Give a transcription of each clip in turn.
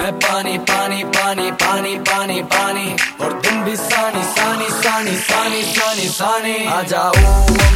है पानी पानी पानी पानी पानी पानी। और तुम भी सानी सानी सानी सानी सानी सानी। आ जाओ।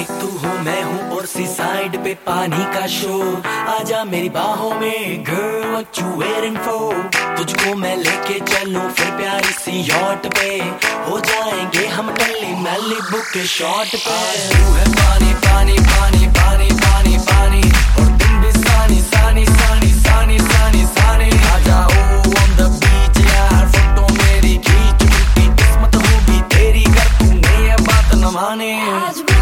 एक तू हूँ मैं हूँ और सी साइड पे पानी का शो। आजा मेरी बाहों में गर्ल यू एयरिंग फो तुझको मैं लेके चलूँ फिर प्यारी सी यॉट पे। हो जाएँगे हम टल्ली मैली बुक के शॉट पे। तू है पानी पानी पानी पानी पानी पानी money.